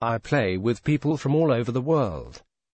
I play with people from all over the world.